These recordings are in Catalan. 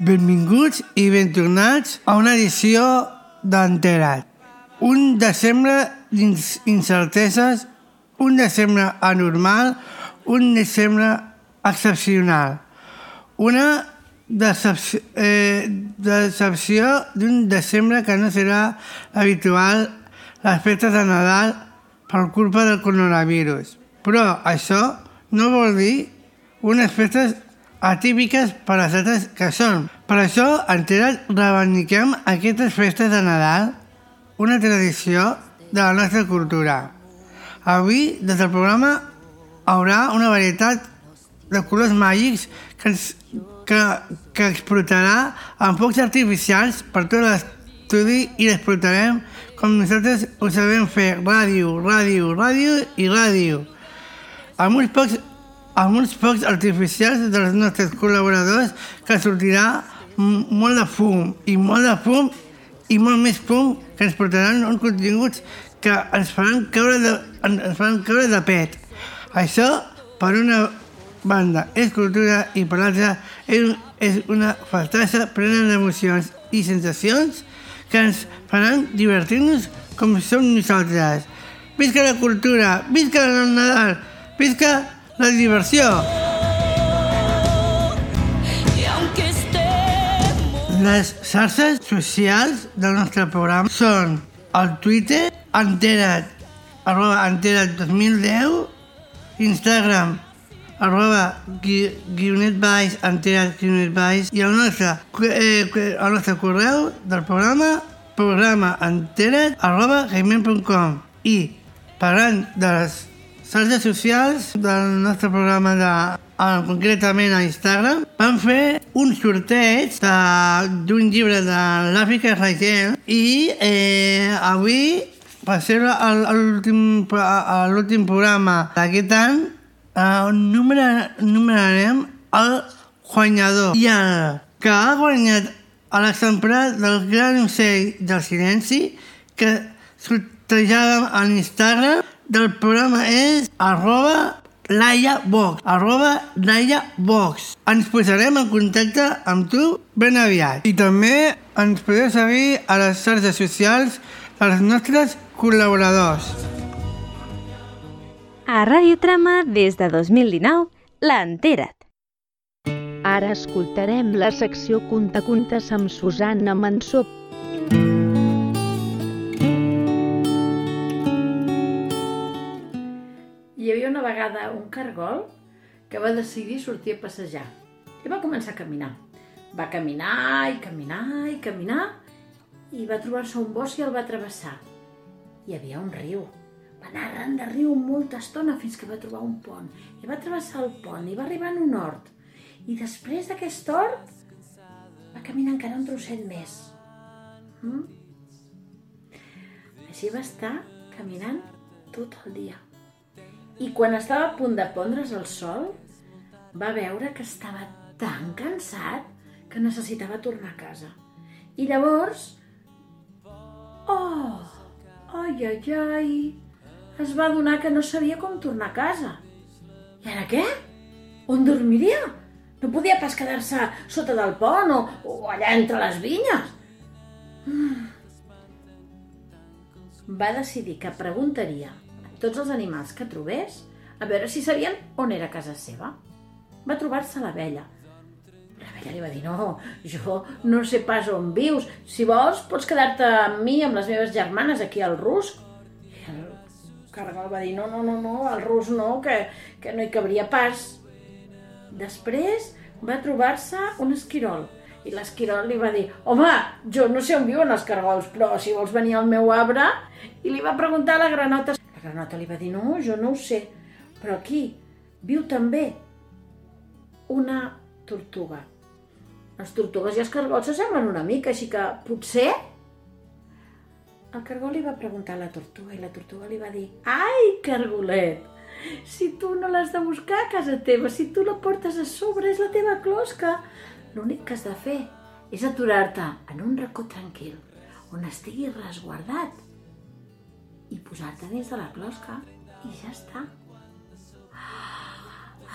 Benvinguts i ben tornats a una edició d'Enterat. Un desembre d'incerteses, un desembre anormal, un desembre excepcional. Una decepció, eh, decepció d'un desembre que no serà habitual les festes de Nadal per culpa del coronavirus. Però això no vol dir unes festes atípiques per les altres que són. Per això, en Tera reivindiquem aquestes festes de Nadal, una tradició de la nostra cultura. Avui, des del programa, haurà una varietat de colors màgics que, ens, que, que explotarà amb focs artificials per tot l'estudi i l'explotarem com nosaltres ho sabem fer, ràdio, ràdio, ràdio i ràdio. Amb uns pocs amb uns focs artificials dels nostres col·laboradors que sortirà molt de fum i molt de fum i molt més fum que ens portaran uns continguts que ens faran caure de, ens faran caure de pet. Això, per una banda, és cultura i per l'altra és, és una festassa plena d'emocions i sensacions que ens faran divertir-nos com som nosaltres. Visca la cultura, visca el Nadal, visca la diversió. Les xarxes socials del nostre programa són el Twitter, entera't, arroba entera't 2010, Instagram, arroba guionet baix, entera't guionet baix, i el nostre, eh, el nostre correu del programa, programa entera't, arroba gmail.com. I parlant de les xarxes socials del nostre programa de eh, concretament a Instagram, vam fer un sorteig d'un llibre de l'Àfrica Ragel i eh, avui, per ser l'últim programa d'aquest any, eh, numerarem el guanyador i el que ha guanyat l'exemplar del gran ocell del silenci que sortejàvem a l'Instagram del programa és arroba Laia Box, arroba Laia Box. Ens posarem en contacte amb tu ben aviat. I també ens podeu seguir a les xarxes socials dels nostres col·laboradors. A Ràdio Trama, des de 2019, l'Entera't. Ara escoltarem la secció Contacontes amb Susanna Mansó. Hi havia una vegada un cargol que va decidir sortir a passejar i va començar a caminar. Va caminar i caminar i caminar i va trobar-se un bosc i el va travessar. Hi havia un riu. Anar arran de riu molta estona fins que va trobar un pont. I va travessar el pont i va arribar en un hort. I després d'aquest hort va caminar encara un trosset més. Mm? Així va estar caminant tot el dia. I quan estava a punt de pondre's el sol, va veure que estava tan cansat que necessitava tornar a casa. I llavors... Oh! Ai, ai, ai! Es va adonar que no sabia com tornar a casa. I ara què? On dormiria? No podia pas quedar-se sota del pont o, o allà entre les vinyes. Mm. Va decidir que preguntaria tots els animals que trobés a veure si sabien on era casa seva. Va trobar-se l'abella. L'abella li va dir, no, jo no sé pas on vius. Si vols, pots quedar-te amb mi, amb les meves germanes, aquí al rusc. El cargol va dir, no, no, no, no, al rusc no, que, que no hi cabria pas. Després va trobar-se un esquirol i l'esquirol li va dir home, jo no sé on viuen els cargols, però si vols venir al meu arbre... I li va preguntar a la granota granota li va dir, no, jo no ho sé, però aquí viu també una tortuga. Les tortugues i els cargols s'assemblen una mica, així que potser... El cargol li va preguntar a la tortuga i la tortuga li va dir Ai, cargolet, si tu no l'has de buscar a casa teva, si tu la portes a sobre, és la teva closca. L'únic que has de fer és aturar-te en un racó tranquil, on estigui resguardat i posar-te dins de la closca i ja està.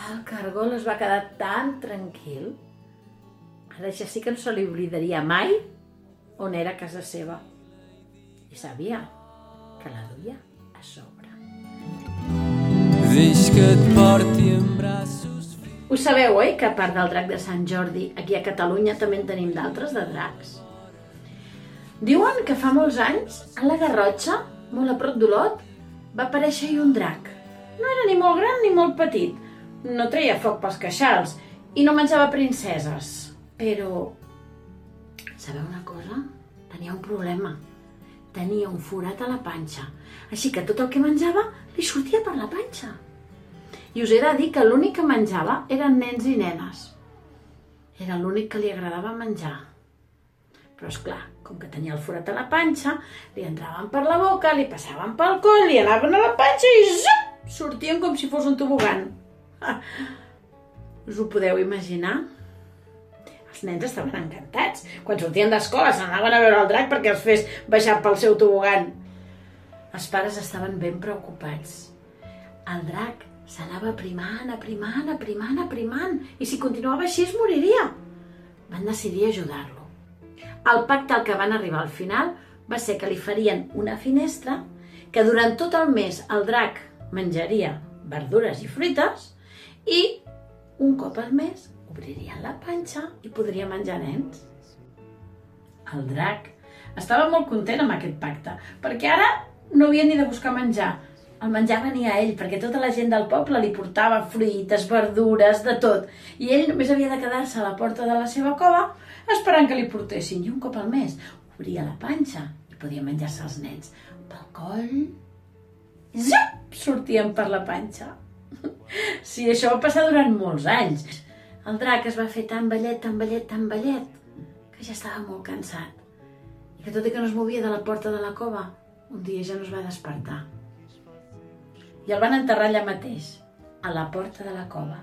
El cargol es va quedar tan tranquil. Ara ja sí que no se li oblidaria mai on era casa seva. I sabia que la duia a sobre. Deix que et porti en braços Ho sabeu, oi, que a part del drac de Sant Jordi, aquí a Catalunya també en tenim d'altres de dracs? Diuen que fa molts anys, a la Garrotxa, molt a prop d'Olot, va aparèixer-hi un drac. No era ni molt gran ni molt petit, no treia foc pels queixals i no menjava princeses. Però, sabeu una cosa? Tenia un problema. Tenia un forat a la panxa, així que tot el que menjava li sortia per la panxa. I us he de dir que l'únic que menjava eren nens i nenes. Era l'únic que li agradava menjar. Però, és clar, com que tenia el forat a la panxa, li entraven per la boca, li passaven pel coll, li anaven a la panxa i zup, sortien com si fos un tobogan. Us ho podeu imaginar? Els nens estaven encantats. Quan sortien d'escola se n'anaven a veure el drac perquè els fes baixar pel seu tobogan. Els pares estaven ben preocupats. El drac s'anava aprimant, aprimant, aprimant, aprimant, i si continuava així es moriria. Van decidir ajudar-lo. El pacte al que van arribar al final va ser que li farien una finestra que durant tot el mes el drac menjaria verdures i fruites i un cop al mes obriria la panxa i podria menjar nens. El drac estava molt content amb aquest pacte, perquè ara no havia ni de buscar menjar. El menjar venia a ell, perquè tota la gent del poble li portava fruites, verdures, de tot. I ell només havia de quedar-se a la porta de la seva cova esperant que li portessin. I un cop al mes obria la panxa i podia menjar-se els nens. Pel coll... Zup! Sortien per la panxa. Sí, això va passar durant molts anys. El drac es va fer tan vellet, tan vellet, tan vellet, que ja estava molt cansat. I que tot i que no es movia de la porta de la cova, un dia ja no es va despertar. I el van enterrar allà mateix, a la porta de la cova.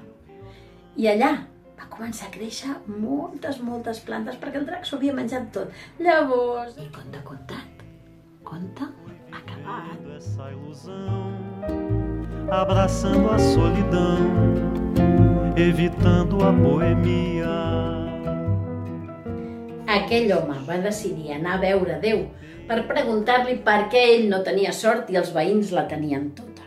I allà va començar a créixer moltes, moltes plantes perquè el drac s'ho havia menjat tot. Llavors, i conte contat, conte acabat. abraçando a solidão, evitando a boemia. Aquell home va decidir anar a veure Déu per preguntar-li per què ell no tenia sort i els veïns la tenien tota.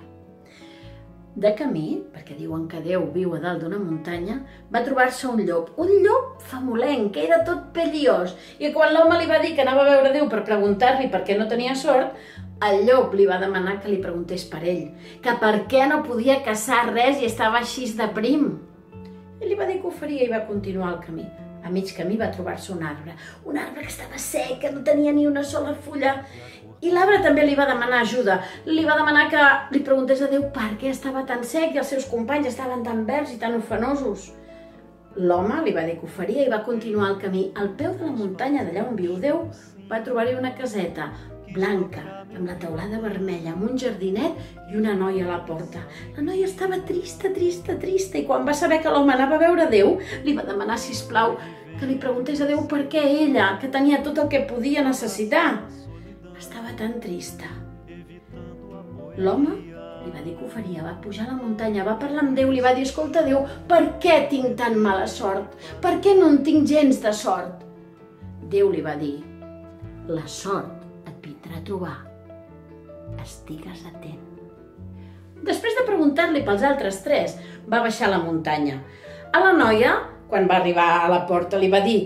De camí, perquè diuen que Déu viu a dalt d'una muntanya, va trobar-se un llop, un llop famolenc, que era tot pelliós, i quan l'home li va dir que anava a veure Déu per preguntar-li per què no tenia sort, el llop li va demanar que li preguntés per ell, que per què no podia caçar res i estava així de prim. Li va dir que ho faria i va continuar el camí. A mig camí va trobar-se un arbre, un arbre que estava sec, que no tenia ni una sola fulla. I l'arbre també li va demanar ajuda. Li va demanar que li preguntés a Déu per què estava tan sec i els seus companys estaven tan verds i tan ofenosos. L'home li va dir que ho faria i va continuar el camí. Al peu de la muntanya d'allà on viu Déu va trobar-hi una caseta blanca, amb la teulada vermella, amb un jardinet i una noia a la porta. La noia estava trista, trista, trista, i quan va saber que l'home anava a veure Déu, li va demanar, si plau que li preguntés a Déu per què ella, que tenia tot el que podia necessitar, estava tan trista. L'home li va dir que ho faria, va pujar a la muntanya, va parlar amb Déu, li va dir, escolta Déu, per què tinc tan mala sort? Per què no en tinc gens de sort? Déu li va dir, la sort trobar. Estigues atent. Després de preguntar-li pels altres tres, va baixar la muntanya. A la noia, quan va arribar a la porta, li va dir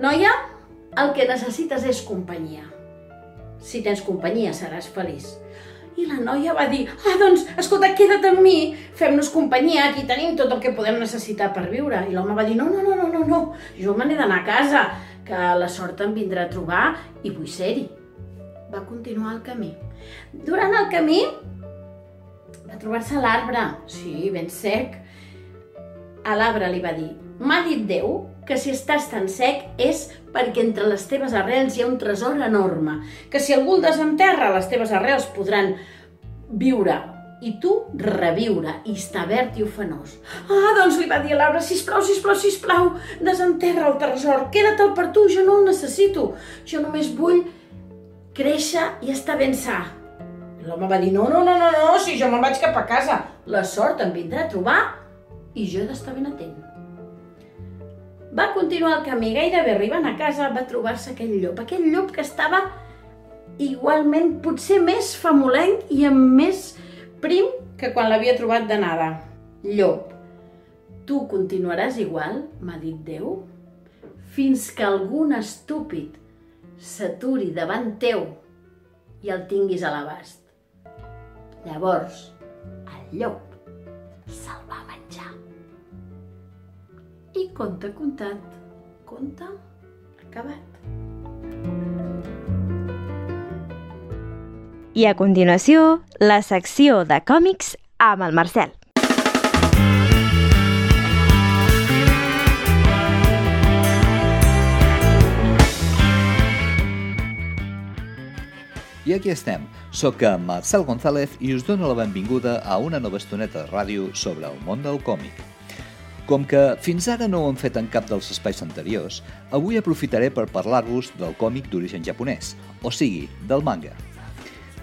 Noia, el que necessites és companyia. Si tens companyia, seràs feliç. I la noia va dir, ah, doncs, escolta, queda't amb mi, fem-nos companyia, aquí tenim tot el que podem necessitar per viure. I l'home va dir, no, no, no, no, no, no, jo me n'he d'anar a casa, que la sort em vindrà a trobar i vull ser-hi. Va continuar el camí. Durant el camí va trobar-se l'arbre, sí, ben sec. A l'arbre li va dir, m'ha dit Déu que si estàs tan sec és perquè entre les teves arrels hi ha un tresor enorme, que si algú el desenterra, les teves arrels podran viure i tu reviure i estar verd i ofenós. Ah, doncs li va dir a l'arbre, sisplau, sisplau, sisplau, desenterra el tresor, queda't-el per tu, jo no el necessito, jo només vull créixer i estar ben sa. L'home va dir, no, no, no, no, no, si jo me'n vaig cap a casa. La sort em vindrà a trobar i jo he d'estar ben atent. Va continuar el camí, gairebé arribant a casa va trobar-se aquell llop, aquell llop que estava igualment potser més famolenc i amb més prim que quan l'havia trobat d'anada. Llop, tu continuaràs igual, m'ha dit Déu, fins que algun estúpid s'aturi davant teu i el tinguis a l'abast. Llavors, el llop se'l va menjar. I conte contat, conte acabat. I a continuació, la secció de còmics amb el Marcel. I aquí estem. Soc Marcel González i us dono la benvinguda a una nova estoneta de ràdio sobre el món del còmic. Com que fins ara no ho hem fet en cap dels espais anteriors, avui aprofitaré per parlar-vos del còmic d'origen japonès, o sigui, del manga.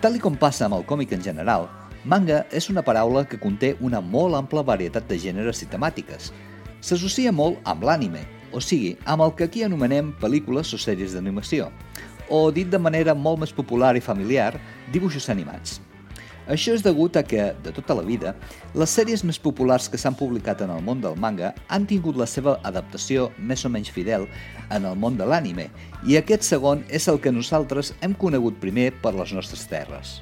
Tal i com passa amb el còmic en general, manga és una paraula que conté una molt ampla varietat de gèneres i temàtiques. S'associa molt amb l'ànime, o sigui, amb el que aquí anomenem pel·lícules o sèries d'animació, o, dit de manera molt més popular i familiar, dibuixos animats. Això és degut a que, de tota la vida, les sèries més populars que s'han publicat en el món del manga han tingut la seva adaptació més o menys fidel en el món de l'ànime, i aquest segon és el que nosaltres hem conegut primer per les nostres terres.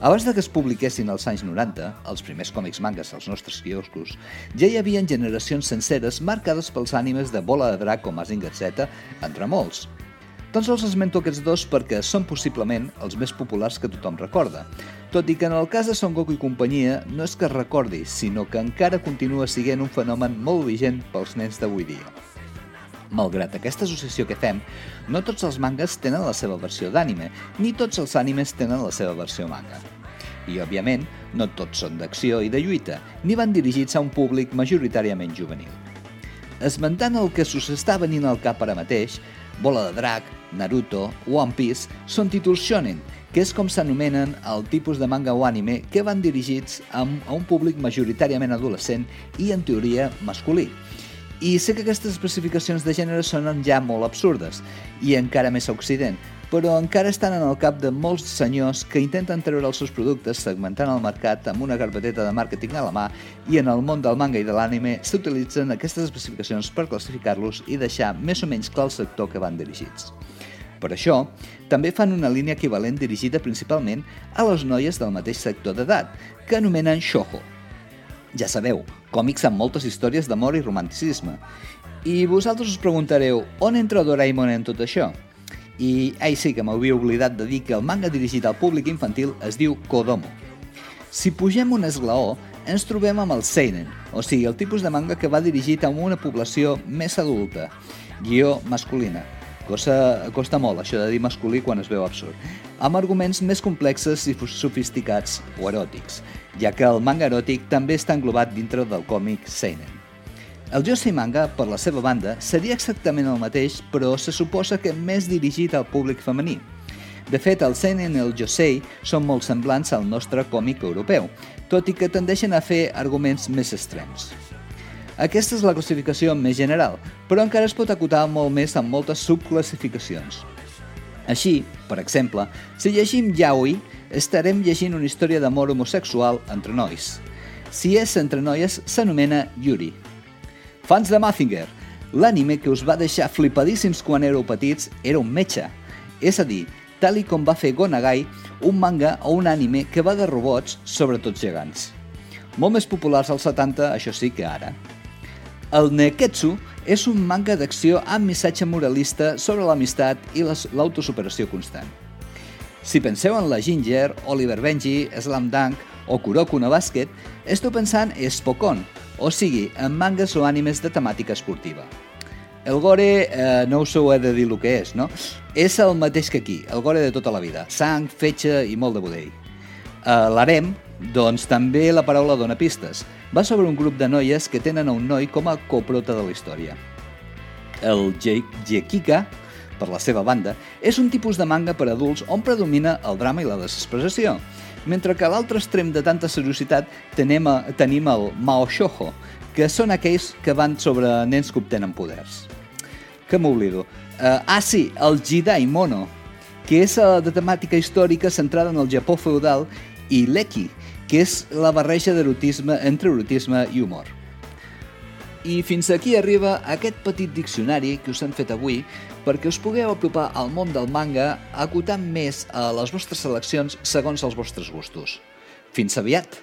Abans de que es publiquessin als anys 90, els primers còmics mangas als nostres quioscos, ja hi havia generacions senceres marcades pels ànimes de Bola de Drac o Mazinger Z, entre molts, tan sols esmento aquests dos perquè són possiblement els més populars que tothom recorda, tot i que en el cas de Son Goku i companyia no és que es recordi, sinó que encara continua sent un fenomen molt vigent pels nens d'avui dia. Malgrat aquesta associació que fem, no tots els mangas tenen la seva versió d'ànime, ni tots els ànimes tenen la seva versió manga. I, òbviament, no tots són d'acció i de lluita, ni van dirigits a un públic majoritàriament juvenil. Esmentant el que s'us està venint al cap ara mateix, Bola de Drac, Naruto, One Piece són títols shonen, que és com s'anomenen el tipus de manga o anime que van dirigits a un públic majoritàriament adolescent i, en teoria, masculí. I sé que aquestes especificacions de gènere sonen ja molt absurdes, i encara més a Occident, però encara estan en el cap de molts senyors que intenten treure els seus productes segmentant el mercat amb una carpeteta de màrqueting a la mà i en el món del manga i de l'ànime s'utilitzen aquestes especificacions per classificar-los i deixar més o menys clar el sector que van dirigits. Per això, també fan una línia equivalent dirigida principalment a les noies del mateix sector d'edat, que anomenen shoujo. Ja sabeu, còmics amb moltes històries d'amor i romanticisme. I vosaltres us preguntareu, on entra Doraemon en tot això? I, ai sí, que m'havia oblidat de dir que el manga dirigit al públic infantil es diu Kodomo. Si pugem un esglaó, ens trobem amb el Seinen, o sigui, el tipus de manga que va dirigit a una població més adulta, guió masculina. Cosa, costa molt això de dir masculí quan es veu absurd. Amb arguments més complexes i sofisticats o eròtics, ja que el manga eròtic també està englobat dintre del còmic Seinen. El Josei Manga, per la seva banda, seria exactament el mateix, però se suposa que més dirigit al públic femení. De fet, el Seinen i el Josei són molt semblants al nostre còmic europeu, tot i que tendeixen a fer arguments més extrems. Aquesta és la classificació més general, però encara es pot acotar molt més amb moltes subclassificacions. Així, per exemple, si llegim Yaoi, estarem llegint una història d'amor homosexual entre nois. Si és entre noies, s'anomena Yuri, Fans de Mazinger, l'anime que us va deixar flipadíssims quan éreu petits era un metge. És a dir, tal i com va fer Gonagai, un manga o un anime que va de robots, sobretot gegants. Molt més populars als 70, això sí que ara. El Neketsu és un manga d'acció amb missatge moralista sobre l'amistat i l'autosuperació constant. Si penseu en la Ginger, Oliver Benji, Slam Dunk o Kuroko no Basket, esteu pensant en Spokon, o sigui, en mangas o animes de temàtica esportiva. El gore, eh, no us ho he de dir el que és, no? És el mateix que aquí, el gore de tota la vida. Sang, fetge i molt de budell. Eh, L'harem, doncs també la paraula dona pistes. Va sobre un grup de noies que tenen a un noi com a coprota de la història. El Jekika per la seva banda, és un tipus de manga per adults on predomina el drama i la desesperació, mentre que a l'altre extrem de tanta seriositat tenim, tenim el Mao Shoujo, que són aquells que van sobre nens que obtenen poders. Que m'oblido. Uh, ah, sí, el Jidai Mono, que és uh, de temàtica històrica centrada en el Japó feudal, i l'Eki, que és la barreja d'erotisme entre erotisme i humor. I fins aquí arriba aquest petit diccionari que us hem fet avui perquè us pugueu apropar al món del manga acotant més a les vostres seleccions segons els vostres gustos. Fins aviat!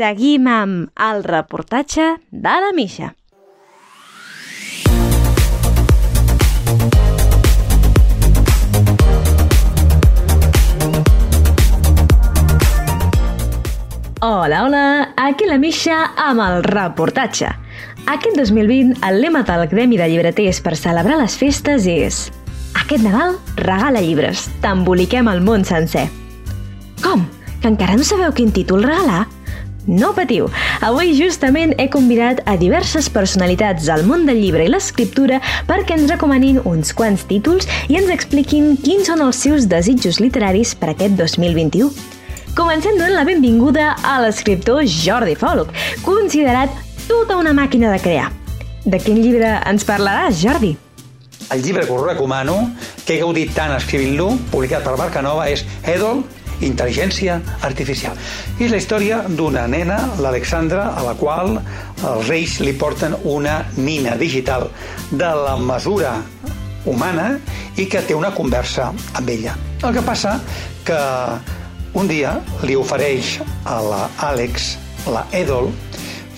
Seguim amb el reportatge de la Misha. Hola, hola, aquí la Misha amb el reportatge. Aquest 2020 el lema del Gremi de Llibreters per celebrar les festes és Aquest Nadal regala llibres, t'emboliquem el món sencer. Com? Que encara no sabeu quin títol regalar? No patiu, avui justament he convidat a diverses personalitats del món del llibre i l'escriptura perquè ens recomanin uns quants títols i ens expliquin quins són els seus desitjos literaris per aquest 2021. Comencem donant la benvinguda a l'escriptor Jordi Folk, considerat tota una màquina de crear. De quin llibre ens parlaràs, Jordi? El llibre que us recomano, que he gaudit tant escrivint-lo, publicat per Barcanova, és Edol, Intel·ligència Artificial. És la història d'una nena, l'Alexandra, a la qual els reis li porten una nina digital de la mesura humana i que té una conversa amb ella. El que passa que un dia li ofereix a la Àlex, la Edol,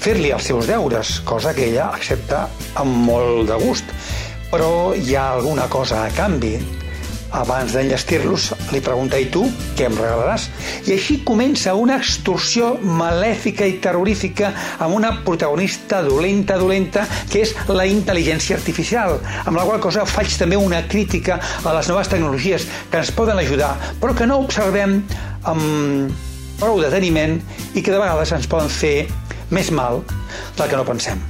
fer-li els seus deures, cosa que ella accepta amb molt de gust. Però hi ha alguna cosa a canvi. Abans d'enllestir-los, li pregunta, i tu, què em regalaràs? I així comença una extorsió malèfica i terrorífica amb una protagonista dolenta, dolenta, que és la intel·ligència artificial, amb la qual cosa faig també una crítica a les noves tecnologies que ens poden ajudar, però que no observem amb prou deteniment i que de vegades ens poden fer més mal del que no pensem.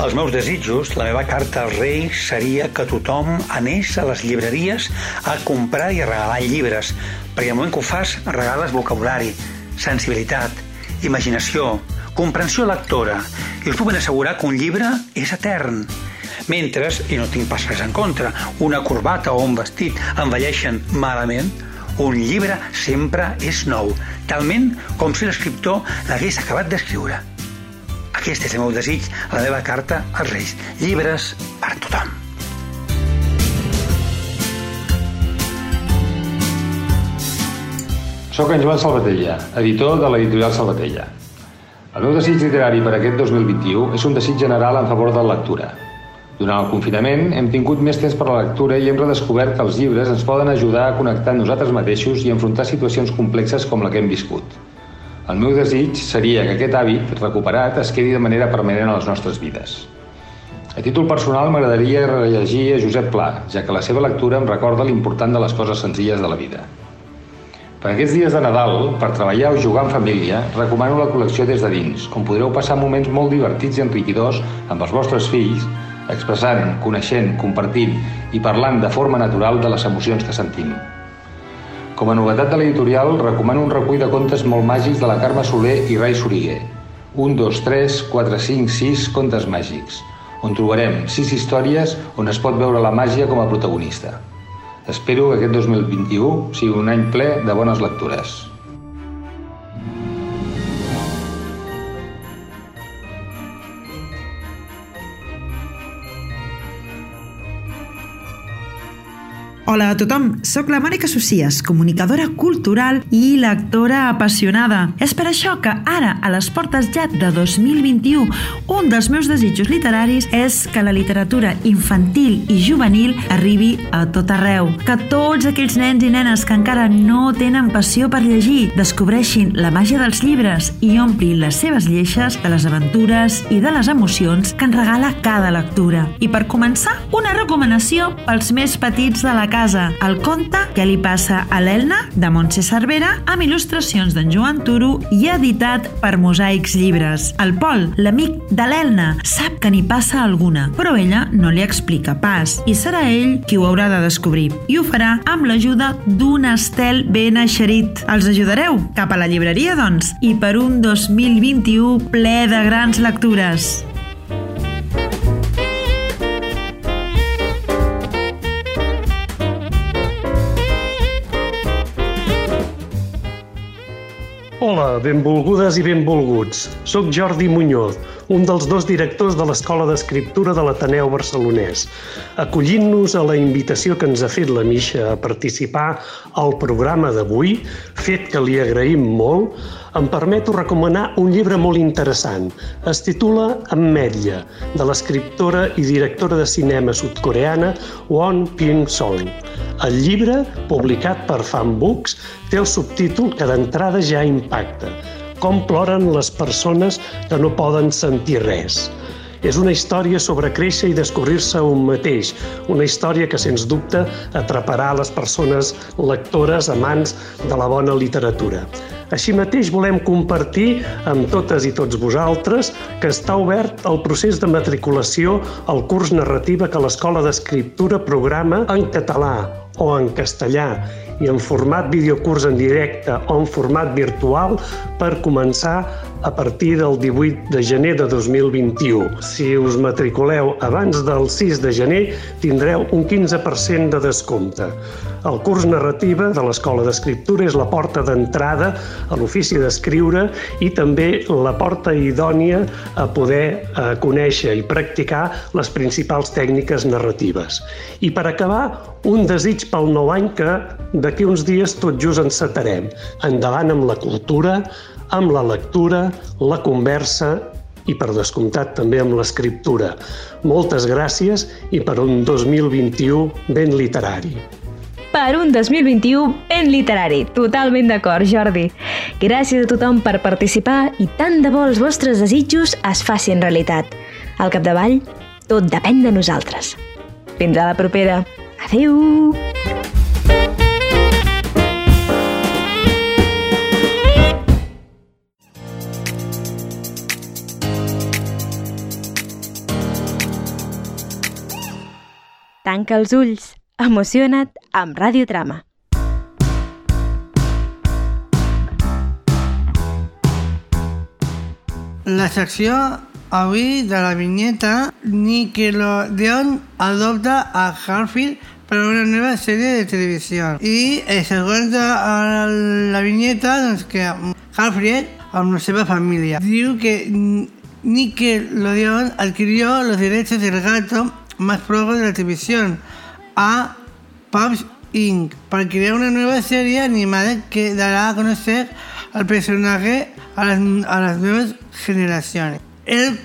Els meus desitjos, la meva carta als reis seria que tothom anés a les llibreries a comprar i a regalar llibres, perquè al moment que ho fas regales vocabulari, sensibilitat, imaginació, comprensió lectora, i us puc ben assegurar que un llibre és etern. Mentre, i no tinc pas res en contra, una corbata o un vestit envelleixen malament, un llibre sempre és nou, talment com si l'escriptor l'hagués acabat d'escriure. Aquest és el meu desig, la meva carta als Reis. Llibres per tothom. Soc en Joan Salvatella, editor de l'editorial Salvatella. El meu desig literari per aquest 2021 és un desig general en favor de la lectura. Durant el confinament hem tingut més temps per a la lectura i hem redescobert que els llibres ens poden ajudar a connectar nosaltres mateixos i enfrontar situacions complexes com la que hem viscut. El meu desig seria que aquest hàbit, recuperat, es quedi de manera permanent a les nostres vides. A títol personal m'agradaria rellegir a Josep Pla, ja que la seva lectura em recorda l'important de les coses senzilles de la vida. Per aquests dies de Nadal, per treballar o jugar en família, recomano la col·lecció des de dins, on podreu passar moments molt divertits i enriquidors amb els vostres fills, expressant, coneixent, compartint i parlant de forma natural de les emocions que sentim. Com a novetat de l'editorial, recomano un recull de contes molt màgics de la Carme Soler i Rai Soriguer. 1, 2, 3, 4, 5, 6 contes màgics, on trobarem sis històries on es pot veure la màgia com a protagonista. Espero que aquest 2021 sigui un any ple de bones lectures. Hola a tothom, sóc la Mònica Socies, comunicadora cultural i lectora apassionada. És per això que ara, a les portes ja de 2021, un dels meus desitjos literaris és que la literatura infantil i juvenil arribi a tot arreu. Que tots aquells nens i nenes que encara no tenen passió per llegir descobreixin la màgia dels llibres i omplin les seves lleixes de les aventures i de les emocions que en regala cada lectura. I per començar, una recomanació pels més petits de la casa. El conte que li passa a l'Elna, de Montse Cervera, amb il·lustracions d'en Joan Turo i editat per Mosaics Llibres. El Pol, l'amic de l'Elna, sap que n'hi passa alguna, però ella no li explica pas i serà ell qui ho haurà de descobrir. I ho farà amb l'ajuda d'un estel ben eixerit. Els ajudareu? Cap a la llibreria, doncs, i per un 2021 ple de grans lectures. Hola, benvolgudes i benvolguts. Soc Jordi Muñoz, un dels dos directors de l'Escola d'Escriptura de l'Ateneu Barcelonès. Acollint-nos a la invitació que ens ha fet la Misha a participar al programa d'avui, fet que li agraïm molt, em permeto recomanar un llibre molt interessant. Es titula Ametlla, de l'escriptora i directora de cinema sudcoreana Won Ping-song. El llibre, publicat per Fan Books, té el subtítol que d'entrada ja impacta. Com ploren les persones que no poden sentir res. És una història sobre créixer i descobrir-se un mateix, una història que, sens dubte, atraparà les persones lectores amants de la bona literatura. Així mateix volem compartir amb totes i tots vosaltres que està obert el procés de matriculació al curs narrativa que l'Escola d'Escriptura programa en català o en castellà i en format videocurs en directe o en format virtual per començar a partir del 18 de gener de 2021. Si us matriculeu abans del 6 de gener, tindreu un 15% de descompte. El curs narrativa de l'Escola d'Escriptura és la porta d'entrada a l'ofici d'escriure i també la porta idònia a poder eh, conèixer i practicar les principals tècniques narratives. I per acabar, un desig pel nou any que d'aquí uns dies tot just encetarem. Endavant amb la cultura, amb la lectura, la conversa i, per descomptat, també amb l'escriptura. Moltes gràcies i per un 2021 ben literari. Per un 2021 ben literari. Totalment d'acord, Jordi. Gràcies a tothom per participar i tant de bo els vostres desitjos es facin realitat. Al capdavall, tot depèn de nosaltres. Fins a la propera. Adéu! Tanca els ulls. Emociona't amb Radiotrama. La secció avui de la vinyeta Nickelodeon adopta a Harfield per a una nova sèrie de televisió. I eh, segons a la vinyeta, doncs que Harfield, amb la seva família, diu que Nickelodeon adquirió los derechos del gato más flojo de la televisión a Pups Inc. para crear una nueva serie animada que dará a conocer al personaje a las, a las nuevas generaciones. El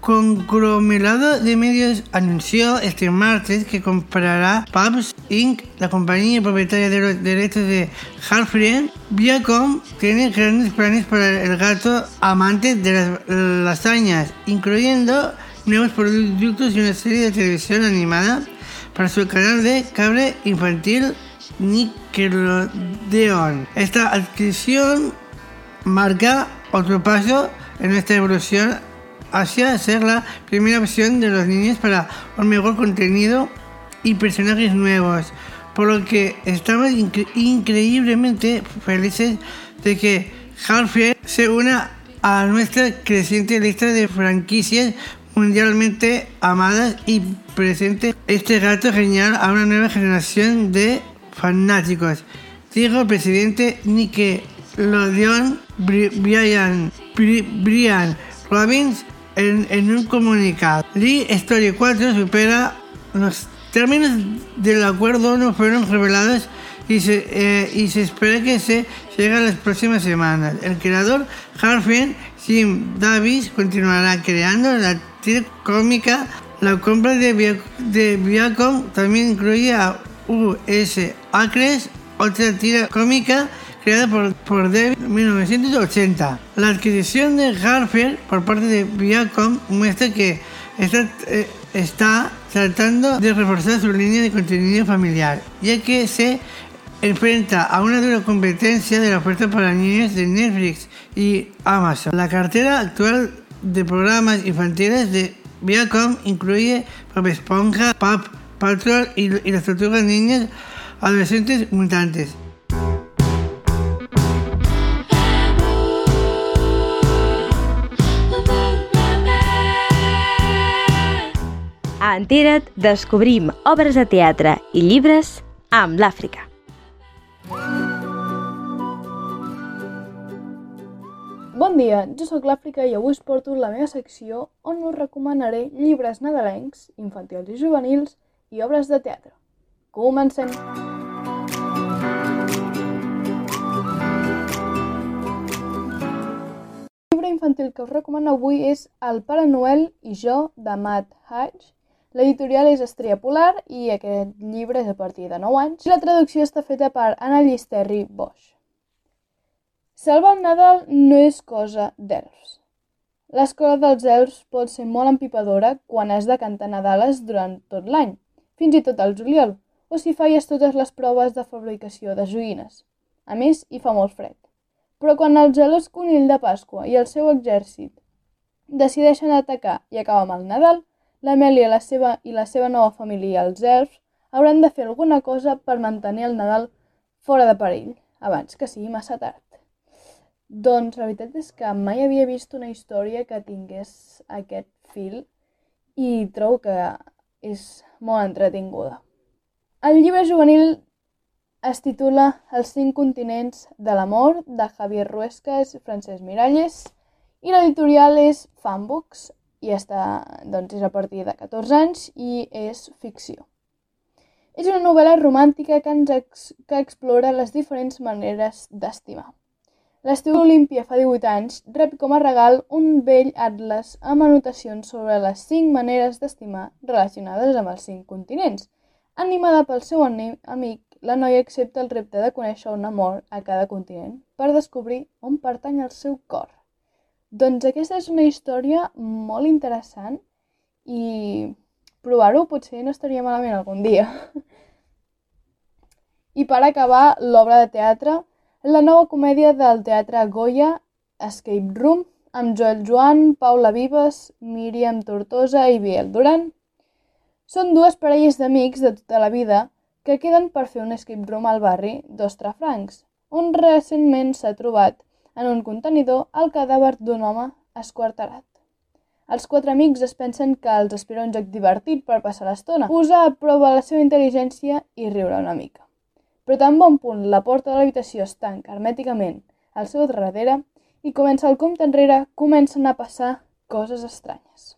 conglomerado de medios anunció este martes que comprará Pups Inc., la compañía propietaria de los derechos de Harfriend. Viacom tiene grandes planes para el gato amante de las lasañas, incluyendo nuevos productos y una serie de televisión animada para su canal de cable infantil Nickelodeon. Esta adquisición marca otro paso en esta evolución hacia ser la primera opción de los niños para un mejor contenido y personajes nuevos, por lo que estamos incre increíblemente felices de que Harfield se una a nuestra creciente lista de franquicias mundialmente amadas y presente este gato genial a una nueva generación de fanáticos, dijo el presidente Nickelodeon Brian, Brian Robbins en, en, un comunicado. Lee Story 4 supera los términos del acuerdo no fueron revelados y se, eh, y se espera que se llegue a las próximas semanas. El creador Harfield Jim Davis continuará creando la tira cómica. La compra de, de Viacom también incluye a US Acres, otra tira cómica creada por, por David en 1980. La adquisición de Garfield por parte de Viacom muestra que está, eh, está tratando de reforzar su línea de contenido familiar, ya que se enfrenta a una dura competencia de la oferta para niños de Netflix y Amazon. La cartera actual de programas infantiles de Viacom incluye Pop Esponja, Pop Patrol y, y las tortugas niñas adolescentes mutantes. A Entera't descobrim obres de teatre i llibres amb l'Àfrica. Bon dia, jo sóc l'Àfrica i avui us porto la meva secció on us recomanaré llibres nadalencs, infantils i juvenils i obres de teatre. Comencem! El llibre infantil que us recomano avui és El Pare Noel i jo, de Matt Hatch. L'editorial és Estrella Polar i aquest llibre és a partir de 9 anys. I la traducció està feta per Annalise Terry Bosch. Salvar el Nadal no és cosa d'elfs. L'escola dels elfs pot ser molt empipadora quan has de cantar Nadales durant tot l'any, fins i tot al juliol, o si falles totes les proves de fabricació de joguines. A més, hi fa molt fred. Però quan el gelós conill de Pasqua i el seu exèrcit decideixen atacar i acabar amb el Nadal, l'Amèlia la seva i la seva nova família, els elfs, hauran de fer alguna cosa per mantenir el Nadal fora de perill, abans que sigui massa tard. Doncs la veritat és que mai havia vist una història que tingués aquest fil i trobo que és molt entretinguda. El llibre juvenil es titula Els cinc continents de l'amor, de Javier Ruescas i Francesc Miralles, i l'editorial és Fanbooks, i està, doncs, és a partir de 14 anys i és ficció. És una novel·la romàntica que, ens ex que explora les diferents maneres d'estimar. L'estiu Olímpia fa 18 anys rep com a regal un vell atles amb anotacions sobre les 5 maneres d'estimar relacionades amb els 5 continents. Animada pel seu amic, la noia accepta el repte de conèixer un amor a cada continent per descobrir on pertany el seu cor. Doncs aquesta és una història molt interessant i provar-ho potser no estaria malament algun dia. I per acabar, l'obra de teatre, la nova comèdia del Teatre Goya, Escape Room, amb Joel Joan, Paula Vives, Míriam Tortosa i Biel Duran. Són dues parelles d'amics de tota la vida que queden per fer un escape room al barri d'Ostrafrancs, on recentment s'ha trobat en un contenidor el cadàver d'un home esquarterat. Els quatre amics es pensen que els espera un joc divertit per passar l'estona, posar a prova la seva intel·ligència i riure una mica. Però tan bon punt la porta de l'habitació es tanca hermèticament al seu darrere i comença el compte enrere, comencen a passar coses estranyes.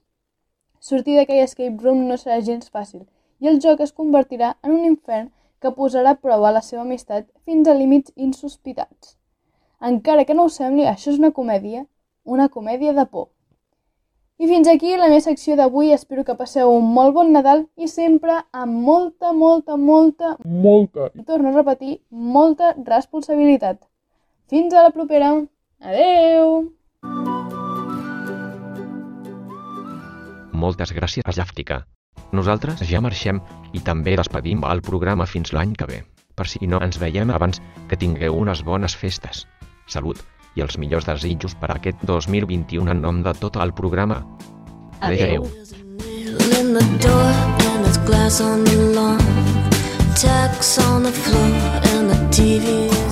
Sortir d'aquell escape room no serà gens fàcil i el joc es convertirà en un infern que posarà a prova la seva amistat fins a límits insospitats. Encara que no ho sembli, això és una comèdia, una comèdia de por. I fins aquí la meva secció d'avui. Espero que passeu un molt bon Nadal i sempre amb molta, molta, molta, molta, torno a repetir, molta responsabilitat. Fins a la propera. Adeu! Moltes gràcies, Àfrica. Nosaltres ja marxem i també despedim el programa fins l'any que ve. Per si no ens veiem abans, que tingueu unes bones festes. Salut i els millors desitjos per a aquest 2021 en nom de tot el programa. Adéu. in